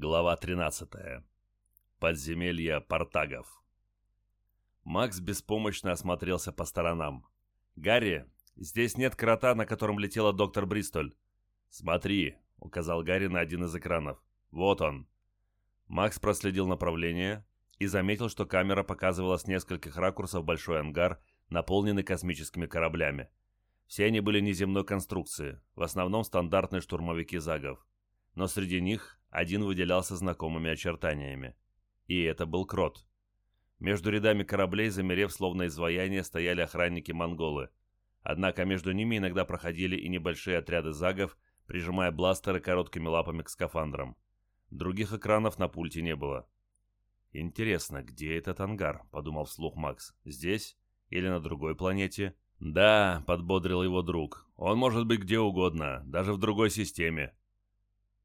Глава 13. Подземелье Портагов. Макс беспомощно осмотрелся по сторонам. «Гарри, здесь нет крота, на котором летела доктор Бристоль». «Смотри», — указал Гарри на один из экранов. «Вот он». Макс проследил направление и заметил, что камера показывала с нескольких ракурсов большой ангар, наполненный космическими кораблями. Все они были неземной конструкции, в основном стандартные штурмовики ЗАГов. Но среди них один выделялся знакомыми очертаниями. И это был крот. Между рядами кораблей, замерев словно изваяние, стояли охранники-монголы. Однако между ними иногда проходили и небольшие отряды загов, прижимая бластеры короткими лапами к скафандрам. Других экранов на пульте не было. «Интересно, где этот ангар?» — подумал вслух Макс. «Здесь? Или на другой планете?» «Да», — подбодрил его друг. «Он может быть где угодно, даже в другой системе.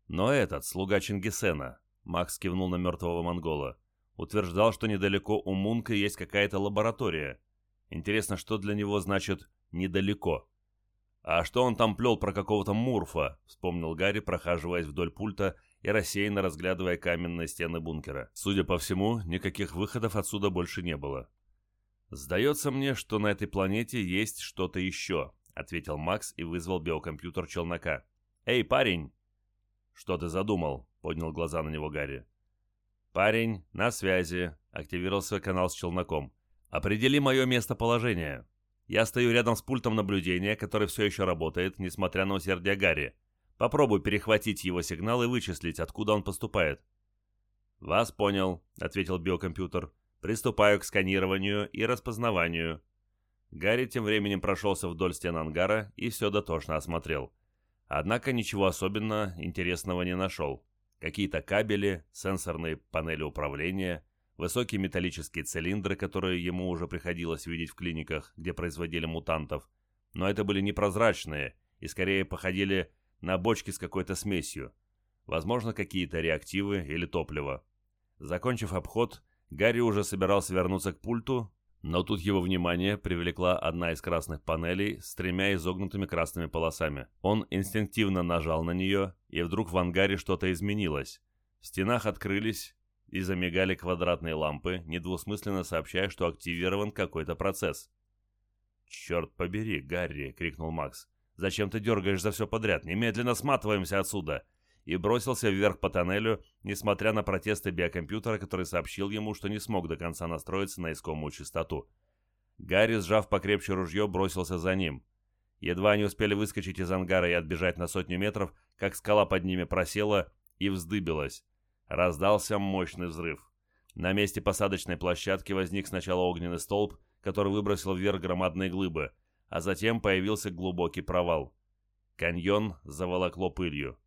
Но этот, слуга Чингисена, Макс кивнул на мертвого монгола, утверждал, что недалеко у Мунка есть какая-то лаборатория. Интересно, что для него значит «недалеко». «А что он там плел про какого-то Мурфа?» — вспомнил Гарри, прохаживаясь вдоль пульта и рассеянно разглядывая каменные стены бункера. Судя по всему, никаких выходов отсюда больше не было. «Сдается мне, что на этой планете есть что-то еще», — ответил Макс и вызвал биокомпьютер челнока. «Эй, парень, «Что ты задумал?» — поднял глаза на него Гарри. «Парень, на связи», — активировался канал с челноком. «Определи мое местоположение. Я стою рядом с пультом наблюдения, который все еще работает, несмотря на усердие Гарри. Попробуй перехватить его сигнал и вычислить, откуда он поступает». «Вас понял», — ответил биокомпьютер. «Приступаю к сканированию и распознаванию». Гарри тем временем прошелся вдоль стен ангара и все дотошно осмотрел. Однако ничего особенно интересного не нашел. Какие-то кабели, сенсорные панели управления, высокие металлические цилиндры, которые ему уже приходилось видеть в клиниках, где производили мутантов. Но это были непрозрачные и скорее походили на бочки с какой-то смесью. Возможно, какие-то реактивы или топливо. Закончив обход, Гарри уже собирался вернуться к пульту, но тут его внимание привлекла одна из красных панелей с тремя изогнутыми красными полосами. Он инстинктивно нажал на нее, и вдруг в ангаре что-то изменилось. В стенах открылись и замигали квадратные лампы, недвусмысленно сообщая, что активирован какой-то процесс. «Черт побери, Гарри!» — крикнул Макс. «Зачем ты дергаешь за все подряд? Немедленно сматываемся отсюда!» И бросился вверх по тоннелю, несмотря на протесты биокомпьютера, который сообщил ему, что не смог до конца настроиться на искомую частоту. Гарри, сжав покрепче ружье, бросился за ним. Едва они успели выскочить из ангара и отбежать на сотню метров, как скала под ними просела и вздыбилась. Раздался мощный взрыв. На месте посадочной площадки возник сначала огненный столб, который выбросил вверх громадные глыбы, а затем появился глубокий провал. Каньон заволокло пылью.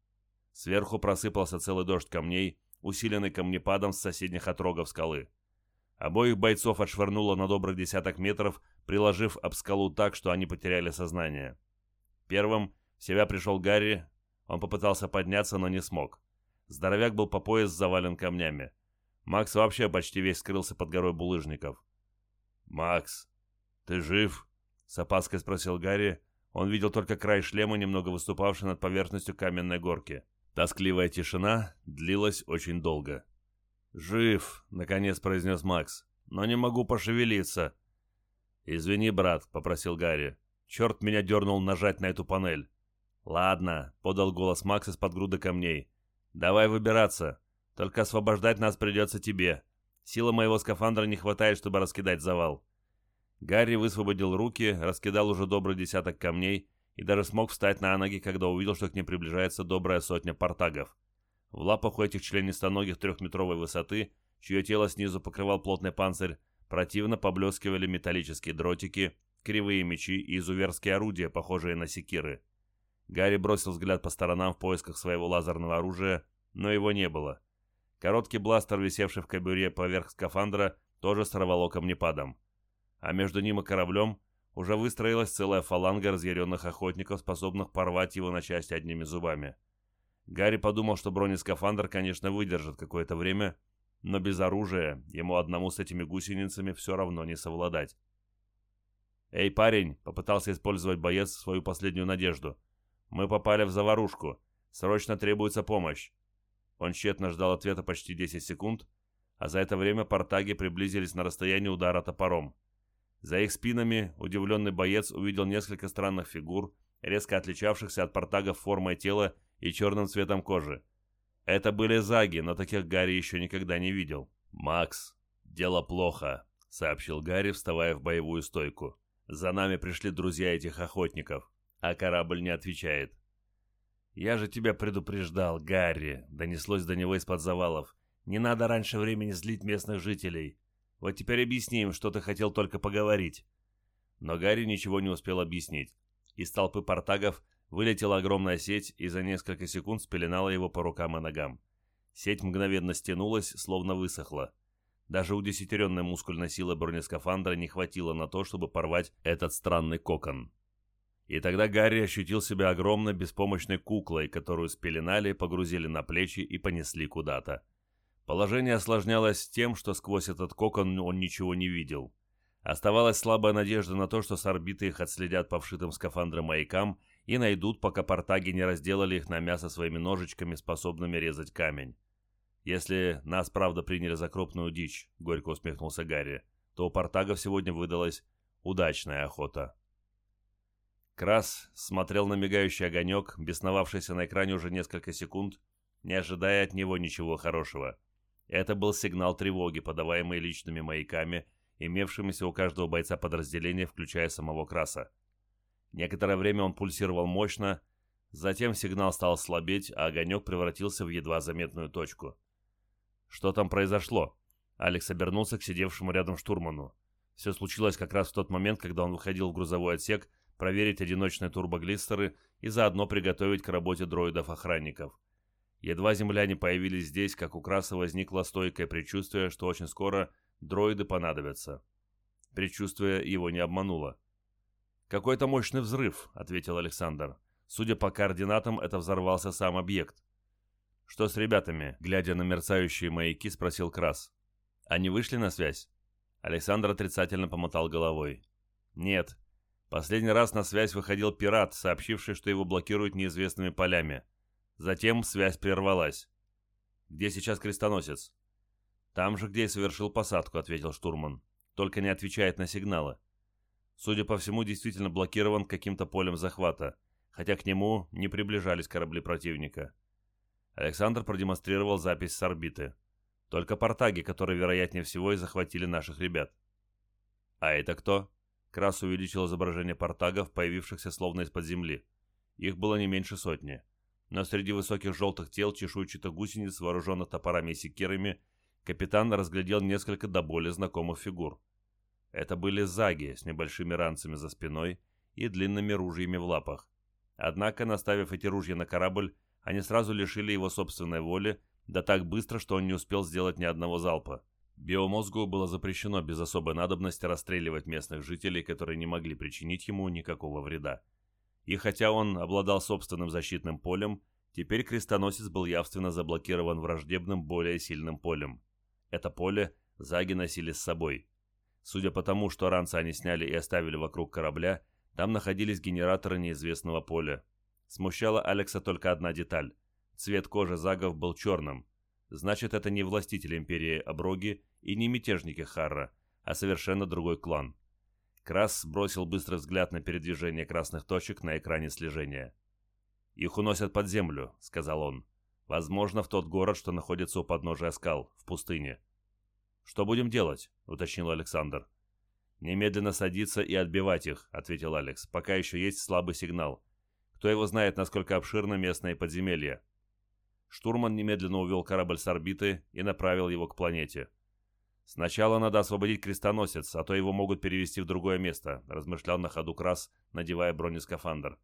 Сверху просыпался целый дождь камней, усиленный камнепадом с соседних отрогов скалы. Обоих бойцов отшвырнуло на добрых десяток метров, приложив об скалу так, что они потеряли сознание. Первым в себя пришел Гарри, он попытался подняться, но не смог. Здоровяк был по пояс завален камнями. Макс вообще почти весь скрылся под горой булыжников. «Макс, ты жив?» — с опаской спросил Гарри. Он видел только край шлема, немного выступавший над поверхностью каменной горки. Тоскливая тишина длилась очень долго. «Жив», — наконец произнес Макс, — «но не могу пошевелиться». «Извини, брат», — попросил Гарри. «Черт меня дернул нажать на эту панель». «Ладно», — подал голос Макс из-под груды камней. «Давай выбираться. Только освобождать нас придется тебе. Силы моего скафандра не хватает, чтобы раскидать завал». Гарри высвободил руки, раскидал уже добрый десяток камней и даже смог встать на ноги, когда увидел, что к ним приближается добрая сотня портагов. В лапах у этих членистоногих трехметровой высоты, чье тело снизу покрывал плотный панцирь, противно поблескивали металлические дротики, кривые мечи и изуверские орудия, похожие на секиры. Гарри бросил взгляд по сторонам в поисках своего лазерного оружия, но его не было. Короткий бластер, висевший в кобуре поверх скафандра, тоже сорвало камнепадом. А между ним и кораблем уже выстроилась целая фаланга разъяренных охотников, способных порвать его на части одними зубами. Гарри подумал, что бронескафандр, конечно, выдержит какое-то время, но без оружия ему одному с этими гусеницами все равно не совладать. «Эй, парень!» — попытался использовать боец свою последнюю надежду. «Мы попали в заварушку. Срочно требуется помощь». Он тщетно ждал ответа почти 10 секунд, а за это время портаги приблизились на расстояние удара топором. За их спинами удивленный боец увидел несколько странных фигур, резко отличавшихся от портагов формой тела и черным цветом кожи. Это были заги, но таких Гарри еще никогда не видел. «Макс, дело плохо», — сообщил Гарри, вставая в боевую стойку. «За нами пришли друзья этих охотников, а корабль не отвечает». «Я же тебя предупреждал, Гарри», — донеслось до него из-под завалов. «Не надо раньше времени злить местных жителей. Вот теперь объясни им, что ты хотел только поговорить». Но Гарри ничего не успел объяснить. Из толпы портагов вылетела огромная сеть и за несколько секунд спеленала его по рукам и ногам. Сеть мгновенно стянулась, словно высохла. Даже удесятеренной мускульной силы бронескафандра не хватило на то, чтобы порвать этот странный кокон. И тогда Гарри ощутил себя огромной беспомощной куклой, которую спеленали, погрузили на плечи и понесли куда-то. Положение осложнялось тем, что сквозь этот кокон он ничего не видел. Оставалась слабая надежда на то, что с орбиты их отследят по вшитым скафандрам маякам и найдут, пока портаги не разделали их на мясо своими ножичками, способными резать камень. «Если нас, правда, приняли за крупную дичь», — горько усмехнулся Гарри, «то у портагов сегодня выдалась удачная охота». Крас смотрел на мигающий огонек, бесновавшийся на экране уже несколько секунд, не ожидая от него ничего хорошего. Это был сигнал тревоги, подаваемый личными маяками, имевшимися у каждого бойца подразделения, включая самого Краса. Некоторое время он пульсировал мощно, затем сигнал стал слабеть, а огонек превратился в едва заметную точку. «Что там произошло?» Алекс обернулся к сидевшему рядом штурману. Все случилось как раз в тот момент, когда он выходил в грузовой отсек, проверить одиночные турбоглистеры и заодно приготовить к работе дроидов-охранников. Едва земляне появились здесь, как у Краса возникло стойкое предчувствие, что очень скоро дроиды понадобятся. Предчувствие его не обмануло. «Какой-то мощный взрыв», — ответил Александр. Судя по координатам, это взорвался сам объект. «Что с ребятами?» — глядя на мерцающие маяки, спросил Крас. «Они вышли на связь?» Александр отрицательно помотал головой. «Нет, Последний раз на связь выходил пират, сообщивший, что его блокируют неизвестными полями. Затем связь прервалась. «Где сейчас крестоносец?» «Там же, где и совершил посадку», — ответил штурман. «Только не отвечает на сигналы. Судя по всему, действительно блокирован каким-то полем захвата, хотя к нему не приближались корабли противника». Александр продемонстрировал запись с орбиты. Только портаги, которые, вероятнее всего, и захватили наших ребят. «А это кто?» Крас увеличил изображение портагов, появившихся словно из-под земли. Их было не меньше сотни. Но среди высоких желтых тел чешуйчатых гусениц, вооруженных топорами и секирами, капитан разглядел несколько до боли знакомых фигур. Это были заги с небольшими ранцами за спиной и длинными ружьями в лапах. Однако, наставив эти ружья на корабль, они сразу лишили его собственной воли, да так быстро, что он не успел сделать ни одного залпа. Биомозгу было запрещено без особой надобности расстреливать местных жителей, которые не могли причинить ему никакого вреда. И хотя он обладал собственным защитным полем, теперь крестоносец был явственно заблокирован враждебным более сильным полем. Это поле заги носили с собой. Судя по тому, что ранцы они сняли и оставили вокруг корабля, там находились генераторы неизвестного поля. Смущала Алекса только одна деталь. Цвет кожи загов был черным, Значит, это не властители империи Оброги и не мятежники Харра, а совершенно другой клан. Крас бросил быстрый взгляд на передвижение красных точек на экране слежения. «Их уносят под землю», — сказал он. «Возможно, в тот город, что находится у подножия скал, в пустыне». «Что будем делать?» — уточнил Александр. «Немедленно садиться и отбивать их», — ответил Алекс, «пока еще есть слабый сигнал. Кто его знает, насколько обширно местное подземелье. Штурман немедленно увел корабль с орбиты и направил его к планете. «Сначала надо освободить крестоносец, а то его могут перевести в другое место», – размышлял на ходу Крас, надевая бронескафандр.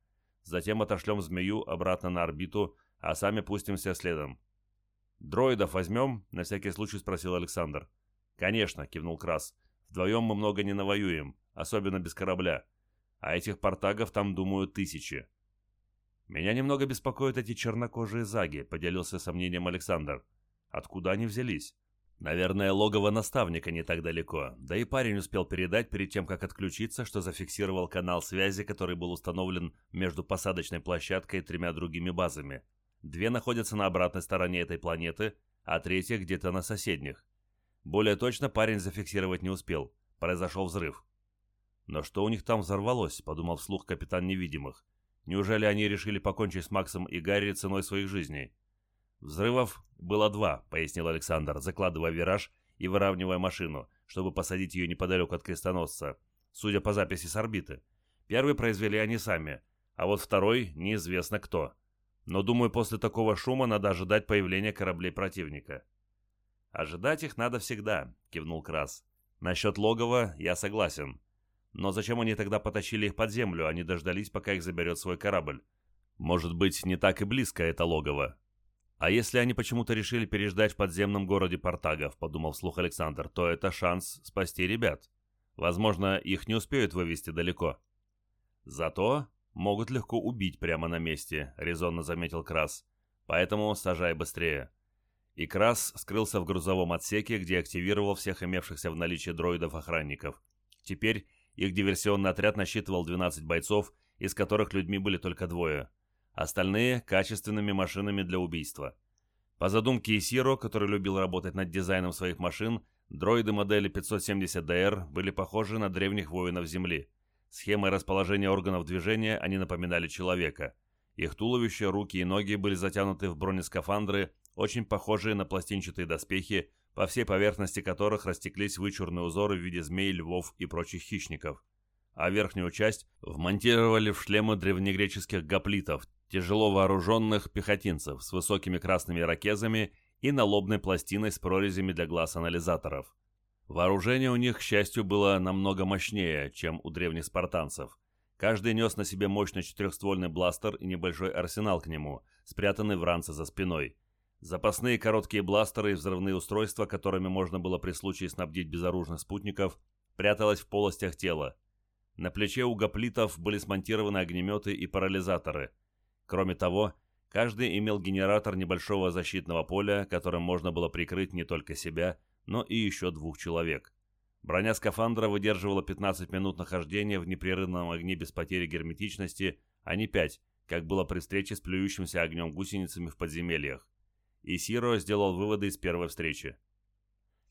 «Затем отошлем змею обратно на орбиту, а сами пустимся следом». «Дроидов возьмем?» – на всякий случай спросил Александр. «Конечно», – кивнул Крас. «Вдвоем мы много не навоюем, особенно без корабля. А этих портагов там, думаю, тысячи». «Меня немного беспокоят эти чернокожие заги», — поделился сомнением Александр. «Откуда они взялись?» «Наверное, логово наставника не так далеко. Да и парень успел передать перед тем, как отключиться, что зафиксировал канал связи, который был установлен между посадочной площадкой и тремя другими базами. Две находятся на обратной стороне этой планеты, а третья где-то на соседних. Более точно парень зафиксировать не успел. Произошел взрыв. «Но что у них там взорвалось?» – подумал вслух капитан невидимых. «Неужели они решили покончить с Максом и Гарри ценой своих жизней?» «Взрывов было два», – пояснил Александр, закладывая вираж и выравнивая машину, чтобы посадить ее неподалеку от крестоносца, судя по записи с орбиты. Первый произвели они сами, а вот второй неизвестно кто. Но, думаю, после такого шума надо ожидать появления кораблей противника. «Ожидать их надо всегда», — кивнул Крас. «Насчет логова я согласен. Но зачем они тогда потащили их под землю, а не дождались, пока их заберет свой корабль? Может быть, не так и близко это логово. А если они почему-то решили переждать в подземном городе Портагов, подумал вслух Александр, то это шанс спасти ребят. Возможно, их не успеют вывести далеко. Зато могут легко убить прямо на месте, резонно заметил Крас. Поэтому сажай быстрее. И Крас скрылся в грузовом отсеке, где активировал всех имевшихся в наличии дроидов-охранников. Теперь их диверсионный отряд насчитывал 12 бойцов, из которых людьми были только двое. Остальные – качественными машинами для убийства. По задумке Исиро, который любил работать над дизайном своих машин, дроиды модели 570DR были похожи на древних воинов Земли. Схемой расположения органов движения они напоминали человека. Их туловище, руки и ноги были затянуты в бронескафандры, очень похожие на пластинчатые доспехи, по всей поверхности которых растеклись вычурные узоры в виде змей, львов и прочих хищников. А верхнюю часть вмонтировали в шлемы древнегреческих гоплитов, тяжело вооруженных пехотинцев с высокими красными ракезами и налобной пластиной с прорезями для глаз анализаторов. Вооружение у них, к счастью, было намного мощнее, чем у древних спартанцев. Каждый нес на себе мощный четырехствольный бластер и небольшой арсенал к нему, спрятанный в ранце за спиной – Запасные короткие бластеры и взрывные устройства, которыми можно было при случае снабдить безоружных спутников, пряталось в полостях тела. На плече у гоплитов были смонтированы огнеметы и парализаторы. Кроме того, каждый имел генератор небольшого защитного поля, которым можно было прикрыть не только себя, но и еще двух человек. Броня скафандра выдерживала 15 минут нахождения в непрерывном огне без потери герметичности, а не 5, как было при встрече с плюющимся огнем гусеницами в подземельях и Сиро сделал выводы из первой встречи.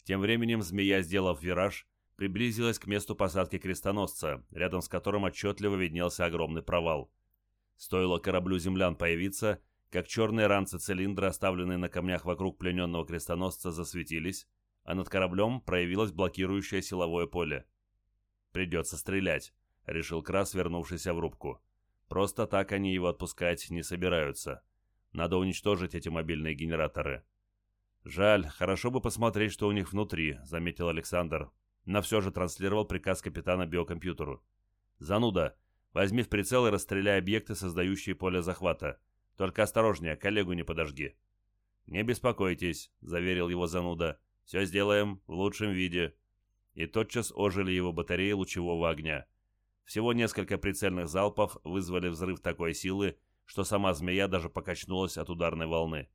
Тем временем змея, сделав вираж, приблизилась к месту посадки крестоносца, рядом с которым отчетливо виднелся огромный провал. Стоило кораблю землян появиться, как черные ранцы цилиндра, оставленные на камнях вокруг плененного крестоносца, засветились, а над кораблем проявилось блокирующее силовое поле. «Придется стрелять», — решил Крас, вернувшийся в рубку. «Просто так они его отпускать не собираются». Надо уничтожить эти мобильные генераторы. Жаль, хорошо бы посмотреть, что у них внутри, заметил Александр. Но все же транслировал приказ капитана биокомпьютеру. Зануда, возьми в прицел и расстреляй объекты, создающие поле захвата. Только осторожнее, коллегу не подожги. Не беспокойтесь, заверил его Зануда. Все сделаем в лучшем виде. И тотчас ожили его батареи лучевого огня. Всего несколько прицельных залпов вызвали взрыв такой силы, что сама змея даже покачнулась от ударной волны.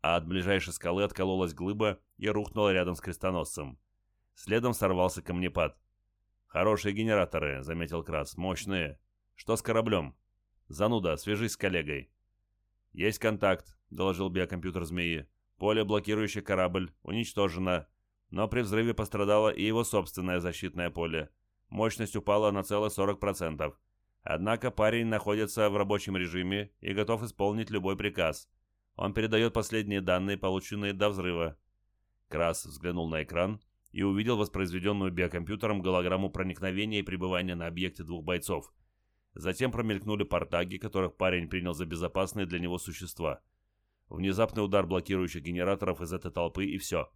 А от ближайшей скалы откололась глыба и рухнула рядом с крестоносцем. Следом сорвался камнепад. «Хорошие генераторы», — заметил Крас, — «мощные. Что с кораблем?» «Зануда, свяжись с коллегой». «Есть контакт», — доложил биокомпьютер змеи. «Поле, блокирующий корабль, уничтожено. Но при взрыве пострадало и его собственное защитное поле. Мощность упала на целых 40%. Однако парень находится в рабочем режиме и готов исполнить любой приказ. Он передает последние данные, полученные до взрыва. Крас взглянул на экран и увидел воспроизведенную биокомпьютером голограмму проникновения и пребывания на объекте двух бойцов. Затем промелькнули портаги, которых парень принял за безопасные для него существа. Внезапный удар блокирующих генераторов из этой толпы и все.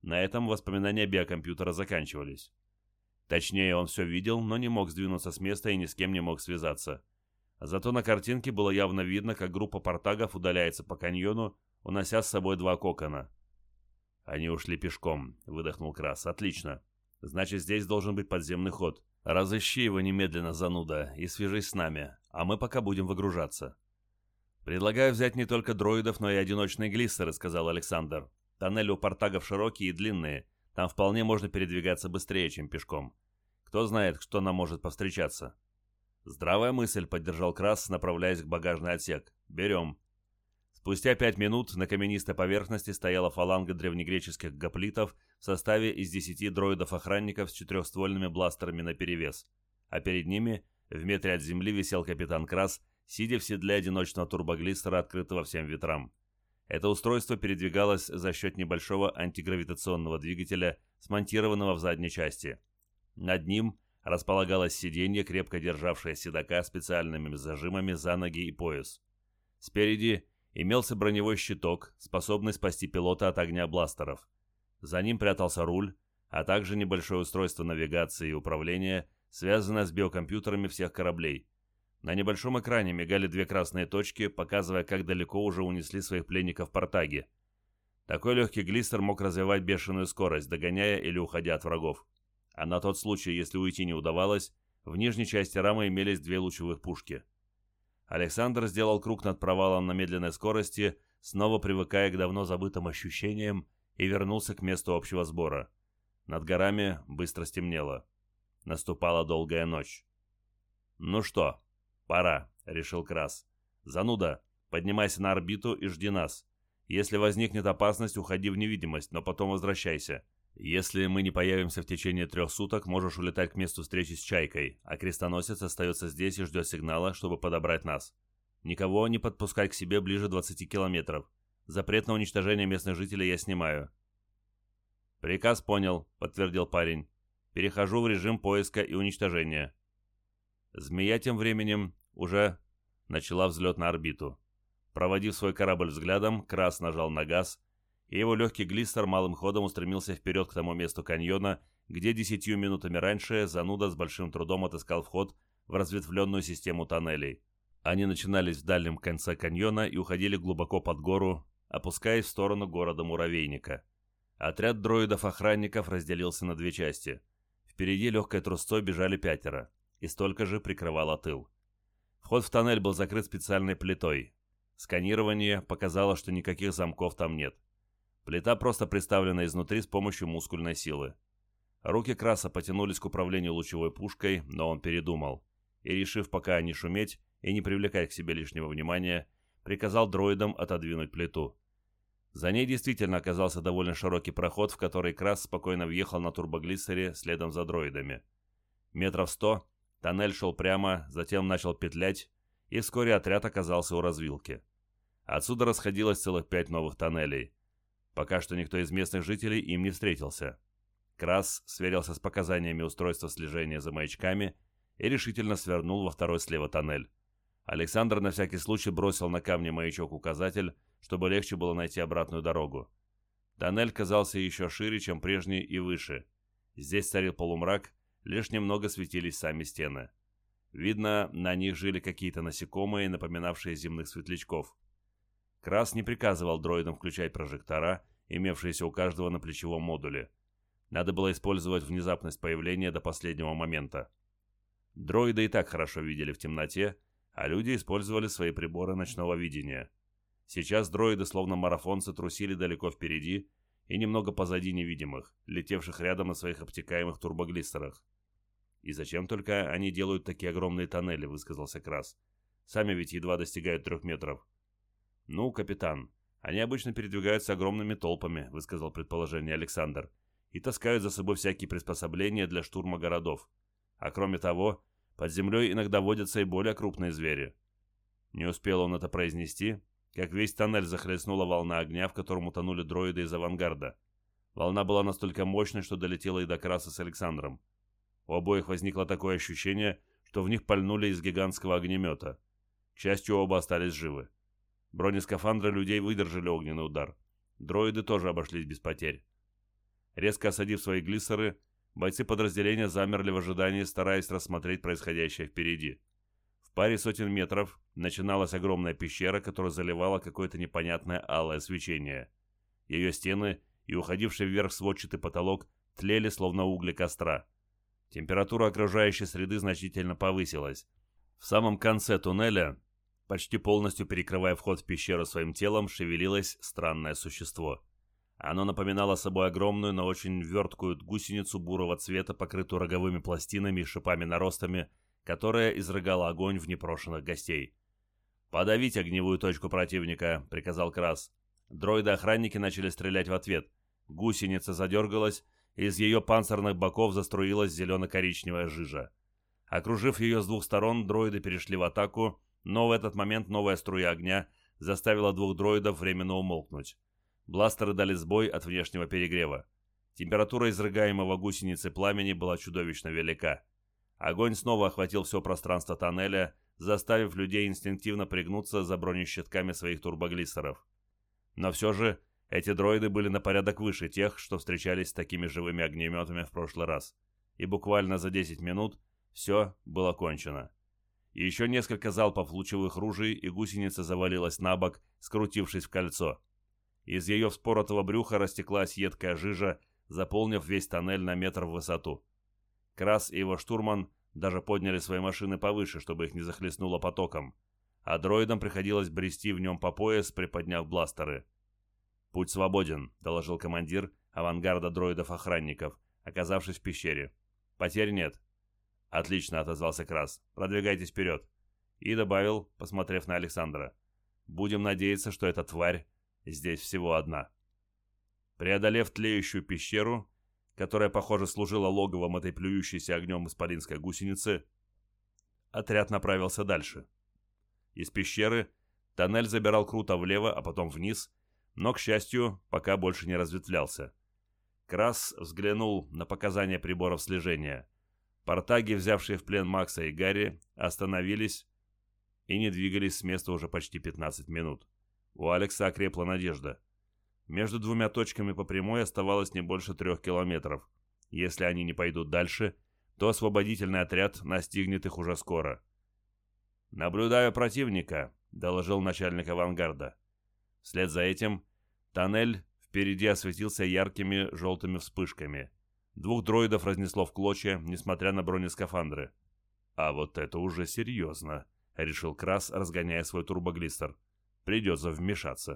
На этом воспоминания биокомпьютера заканчивались. Точнее, он все видел, но не мог сдвинуться с места и ни с кем не мог связаться. Зато на картинке было явно видно, как группа портагов удаляется по каньону, унося с собой два кокона. «Они ушли пешком», — выдохнул Крас. «Отлично. Значит, здесь должен быть подземный ход. Разыщи его немедленно, зануда, и свяжись с нами, а мы пока будем выгружаться». «Предлагаю взять не только дроидов, но и одиночные глиссеры», — сказал Александр. «Тоннели у портагов широкие и длинные, там вполне можно передвигаться быстрее, чем пешком. Кто знает, что нам может повстречаться. Здравая мысль, поддержал Крас, направляясь к багажный отсек. Берем. Спустя пять минут на каменистой поверхности стояла фаланга древнегреческих гоплитов в составе из десяти дроидов-охранников с четырехствольными бластерами наперевес, а перед ними, в метре от земли, висел капитан Крас, сидя в седле одиночного турбоглистера, открытого всем ветрам. Это устройство передвигалось за счет небольшого антигравитационного двигателя, смонтированного в задней части. Над ним располагалось сиденье, крепко державшее седока специальными зажимами за ноги и пояс. Спереди имелся броневой щиток, способный спасти пилота от огня бластеров. За ним прятался руль, а также небольшое устройство навигации и управления, связанное с биокомпьютерами всех кораблей. На небольшом экране мигали две красные точки, показывая, как далеко уже унесли своих пленников портаги. Такой легкий глистер мог развивать бешеную скорость, догоняя или уходя от врагов. А на тот случай, если уйти не удавалось, в нижней части рамы имелись две лучевых пушки. Александр сделал круг над провалом на медленной скорости, снова привыкая к давно забытым ощущениям, и вернулся к месту общего сбора. Над горами быстро стемнело. Наступала долгая ночь. «Ну что, пора», — решил Крас. «Зануда, поднимайся на орбиту и жди нас. Если возникнет опасность, уходи в невидимость, но потом возвращайся. Если мы не появимся в течение трех суток, можешь улетать к месту встречи с Чайкой, а крестоносец остается здесь и ждет сигнала, чтобы подобрать нас. Никого не подпускать к себе ближе 20 километров. Запрет на уничтожение местных жителей я снимаю». «Приказ понял», — подтвердил парень. «Перехожу в режим поиска и уничтожения». Змея тем временем уже начала взлет на орбиту. Проводив свой корабль взглядом, Крас нажал на газ, и его легкий глистер малым ходом устремился вперед к тому месту каньона, где десятью минутами раньше зануда с большим трудом отыскал вход в разветвленную систему тоннелей. Они начинались в дальнем конце каньона и уходили глубоко под гору, опускаясь в сторону города-муравейника. Отряд дроидов-охранников разделился на две части. Впереди легкой трусцой бежали пятеро, и столько же прикрывало тыл. Вход в тоннель был закрыт специальной плитой. Сканирование показало, что никаких замков там нет. Плита просто приставлена изнутри с помощью мускульной силы. Руки Краса потянулись к управлению лучевой пушкой, но он передумал. И, решив пока не шуметь и не привлекать к себе лишнего внимания, приказал дроидам отодвинуть плиту. За ней действительно оказался довольно широкий проход, в который Крас спокойно въехал на турбоглиссере следом за дроидами. Метров сто, тоннель шел прямо, затем начал петлять, и вскоре отряд оказался у развилки. Отсюда расходилось целых пять новых тоннелей – Пока что никто из местных жителей им не встретился. Крас сверился с показаниями устройства слежения за маячками и решительно свернул во второй слева тоннель. Александр на всякий случай бросил на камни маячок-указатель, чтобы легче было найти обратную дорогу. Тоннель казался еще шире, чем прежний и выше. Здесь царил полумрак, лишь немного светились сами стены. Видно, на них жили какие-то насекомые, напоминавшие земных светлячков. Крас не приказывал дроидам включать прожектора, имевшиеся у каждого на плечевом модуле. Надо было использовать внезапность появления до последнего момента. Дроиды и так хорошо видели в темноте, а люди использовали свои приборы ночного видения. Сейчас дроиды, словно марафонцы, трусили далеко впереди и немного позади невидимых, летевших рядом на своих обтекаемых турбоглистерах. «И зачем только они делают такие огромные тоннели?» – высказался Крас. «Сами ведь едва достигают трех метров». «Ну, капитан, они обычно передвигаются огромными толпами», — высказал предположение Александр, «и таскают за собой всякие приспособления для штурма городов. А кроме того, под землей иногда водятся и более крупные звери». Не успел он это произнести, как весь тоннель захлестнула волна огня, в котором утонули дроиды из авангарда. Волна была настолько мощной, что долетела и до Краса с Александром. У обоих возникло такое ощущение, что в них пальнули из гигантского огнемета. К счастью, оба остались живы. Бронескафандры людей выдержали огненный удар. Дроиды тоже обошлись без потерь. Резко осадив свои глиссеры, бойцы подразделения замерли в ожидании, стараясь рассмотреть происходящее впереди. В паре сотен метров начиналась огромная пещера, которая заливала какое-то непонятное алое свечение. Ее стены и уходивший вверх сводчатый потолок тлели, словно угли костра. Температура окружающей среды значительно повысилась. В самом конце туннеля Почти полностью перекрывая вход в пещеру своим телом, шевелилось странное существо. Оно напоминало собой огромную, но очень верткую гусеницу бурого цвета, покрытую роговыми пластинами и шипами-наростами, которая изрыгала огонь в непрошенных гостей. «Подавить огневую точку противника», — приказал Крас. Дроиды-охранники начали стрелять в ответ. Гусеница задергалась, из ее панцирных боков заструилась зелено-коричневая жижа. Окружив ее с двух сторон, дроиды перешли в атаку, но в этот момент новая струя огня заставила двух дроидов временно умолкнуть. Бластеры дали сбой от внешнего перегрева. Температура изрыгаемого гусеницы пламени была чудовищно велика. Огонь снова охватил все пространство тоннеля, заставив людей инстинктивно пригнуться за бронещитками своих турбоглиссеров. Но все же эти дроиды были на порядок выше тех, что встречались с такими живыми огнеметами в прошлый раз. И буквально за 10 минут все было кончено. Еще несколько залпов лучевых ружей, и гусеница завалилась на бок, скрутившись в кольцо. Из ее вспоротого брюха растеклась едкая жижа, заполнив весь тоннель на метр в высоту. Крас и его штурман даже подняли свои машины повыше, чтобы их не захлестнуло потоком, а дроидам приходилось брести в нем по пояс, приподняв бластеры. «Путь свободен», — доложил командир авангарда дроидов-охранников, оказавшись в пещере. «Потерь нет». «Отлично», — отозвался Крас. «Продвигайтесь вперед». И добавил, посмотрев на Александра. «Будем надеяться, что эта тварь здесь всего одна». Преодолев тлеющую пещеру, которая, похоже, служила логовом этой плюющейся огнем исполинской гусеницы, отряд направился дальше. Из пещеры тоннель забирал круто влево, а потом вниз, но, к счастью, пока больше не разветвлялся. Крас взглянул на показания приборов слежения. Портаги, взявшие в плен Макса и Гарри, остановились и не двигались с места уже почти 15 минут. У Алекса окрепла надежда. Между двумя точками по прямой оставалось не больше трех километров. Если они не пойдут дальше, то освободительный отряд настигнет их уже скоро. «Наблюдаю противника», — доложил начальник авангарда. Вслед за этим тоннель впереди осветился яркими желтыми вспышками. Двух дроидов разнесло в клочья, несмотря на бронескафандры. «А вот это уже серьезно», — решил Крас, разгоняя свой турбоглистер. «Придется вмешаться».